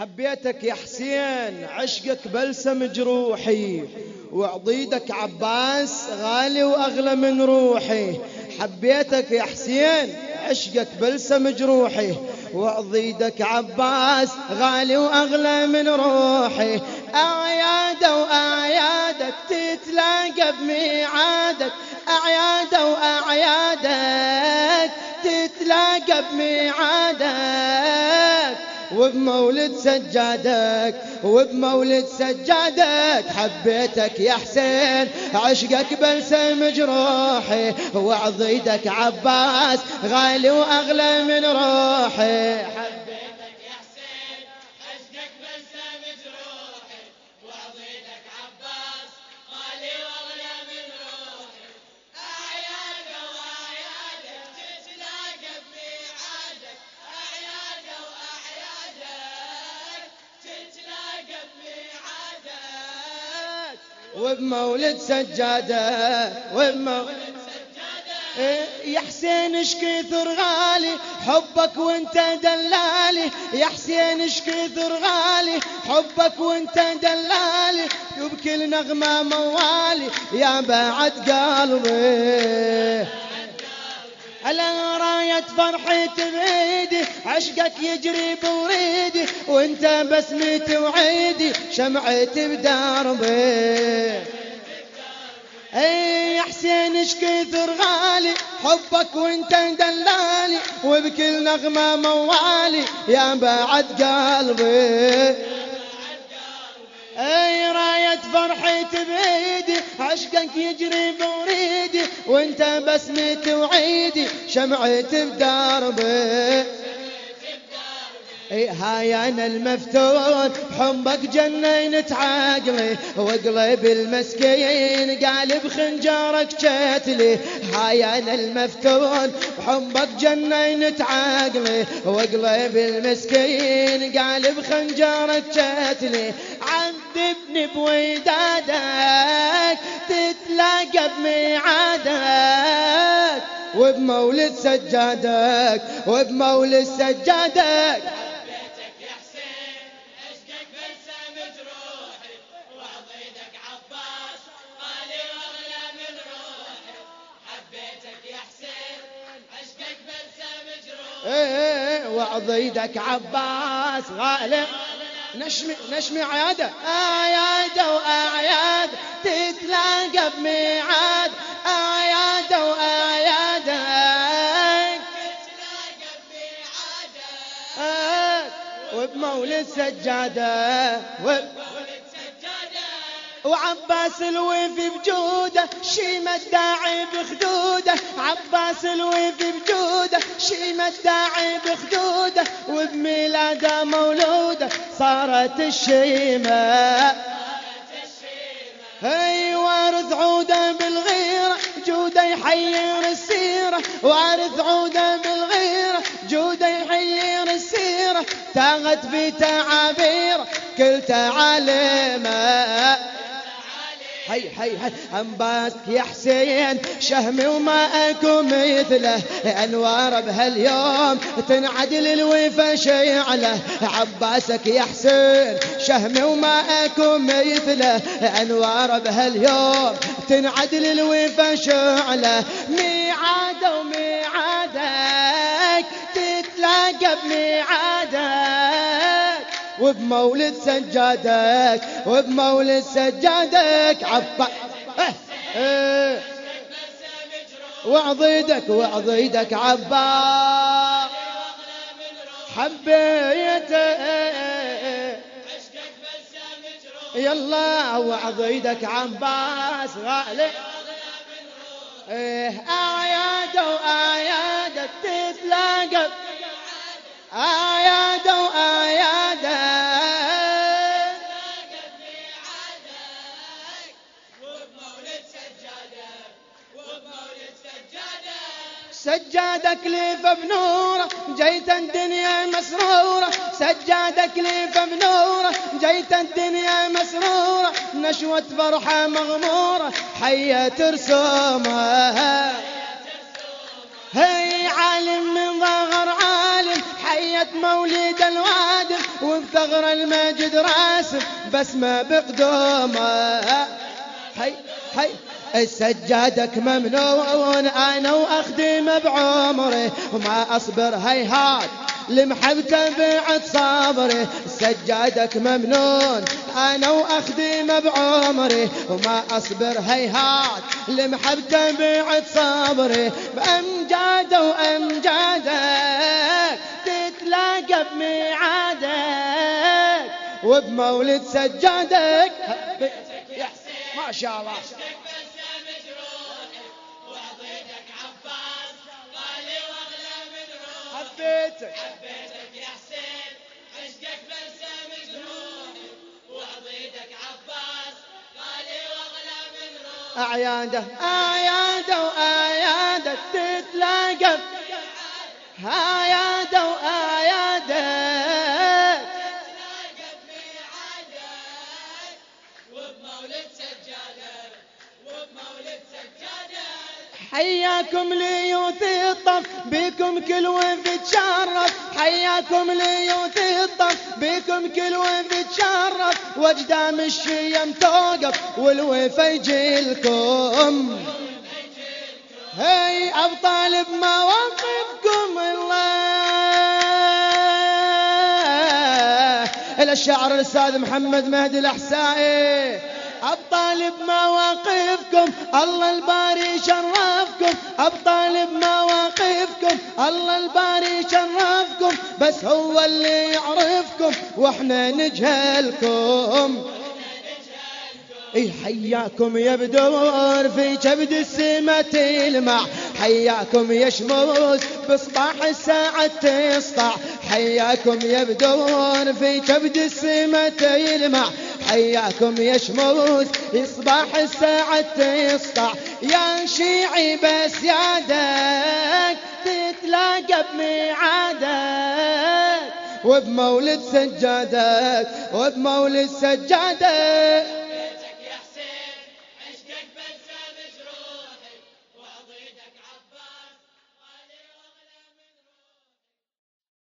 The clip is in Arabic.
حبيتك يا حسين عشقك بلسم جروحي. وعضيدك عباس غالي وأغلى من روحي. حبيتك يا حسين عشقك بلسم جروحي. وعضيدك عباس غالي وأغلى من روحي. أعياد واعيادك تتلاقى بميعادك. أعياد واعيادك تتلاقى بميعادك. وبمولد سجادك وبمولد سجادك حبيتك يا حسين. عشقك بلسم جروحي وعضيدك عباس غالي وأغلى من روحي. وبمولد سجادة وبمولد إيه، يا حسين اش كثر غالي حبك وأنت دلالي. يا حسين اش كثر غالي حبك وأنت دلالي. وبكل نغمة موالي يا بعد قلبي. راية فرحي بيدي عشقك يجري بوريدي وانت بسمتي وعيدي شمعتي بدربي اي يا حسين كثر غالي حبك وانت دلالي وبكل نغمة موالي يا بعد قلبي. اي راية فرحي بيدي عشقك يجري بوريدي وانت بسمتي وعيدي شمعتي بدربي إي هاي أنا المفتون حبك جنينة عقلي وقلب المسكين قالب خنجرك جتلي هاي أنا المفتون حبك جنينة عقلي وقلب المسكين قالب خنجرك جتلي عذبني بودادك تتلاقى بميعادك وبمولد سجادك وبمولد سجادك. وعضيدك عباس غالب نشمي نشمي عياده. اعياده وأعياد تتلاقى بميعاد. وبمولد سجاده وعباس الويف بجوده شيمة داعي بخدوده. عباس الويف بجوده شيمة داعي بخدوده. وبميلاده مولوده صارت الشيمة. هي وارث عوده بالغيرة جوده يحير السيرة. وارث عوده بالغيرة تاغت في تعابير كل تعاليمه حي حي حي أنباسك يا حسين شهمي وما أكو مثله. أنوار بهاليوم تنعدل الوفا شيعله. عباسك يا حسين شهمي وما أكو مثله. أنوار بهاليوم تنعدل الوفا شيعله. ميعاد وميعادك تتلاقى بميعادك وبمولد سجادك وبمولد سجادك. عبا آه آه وعضيدك وعضيدك عبا. حبيته يلا وعضيدك عباس غالي إيه أعياد وأعياد تتلاقى سجادك ليف بنوره جيت الدنيا مسرورة. سجادك ليف بنوره جيت الدنيا مسرورة. نشوة فرحة مغمورة حية رسومها مولد الوادم وبثغر المجد راسم بسمة بقدومه. حي حي السجادك ممنون أنا واخدمه بعمري وما أصبر هيهات لمحبته بعد صبري. سجادك ممنون أنا واخدمه بعمري وما أصبر هيهات لمحبته بعد صبري. بأمجاده وامجادك تتلاقى بميعادك وبمولد سجادك. ما شاء الله. حبيتك. حبيتك يا حسين عشقك عباس غالي واغلى من روح أعياده أعياده وأعياده تتلاقى. أعياده وأعياده حياكم ليوث الطف بكم كل وين تشرف حياكم ليوث الطف بكم كل وين تشرف واجدام الشيم توقف والوفا يجي لكم هي أبطال بمواقفكم الله. إلى الشاعر الأستاذ محمد مهدي الأحسائي. ابطال بمواقفكم الله الباري شرفكم. ابطال بمواقفكم الله الباري شرفكم. بس هو اللي يعرفكم وإحنا نجهلكم. إي حياكم يا بدور في كبد السما تلمع. حياكم يا شموس بصباح الساعة تسطع. حياكم يا بدور في كبد السما تلمع. حياكم يا شموس يصباح الساعة تسطع يا شيعي بس يادك تتلاقى بميعادك. وبمولد سجادك وبمولد سجادك.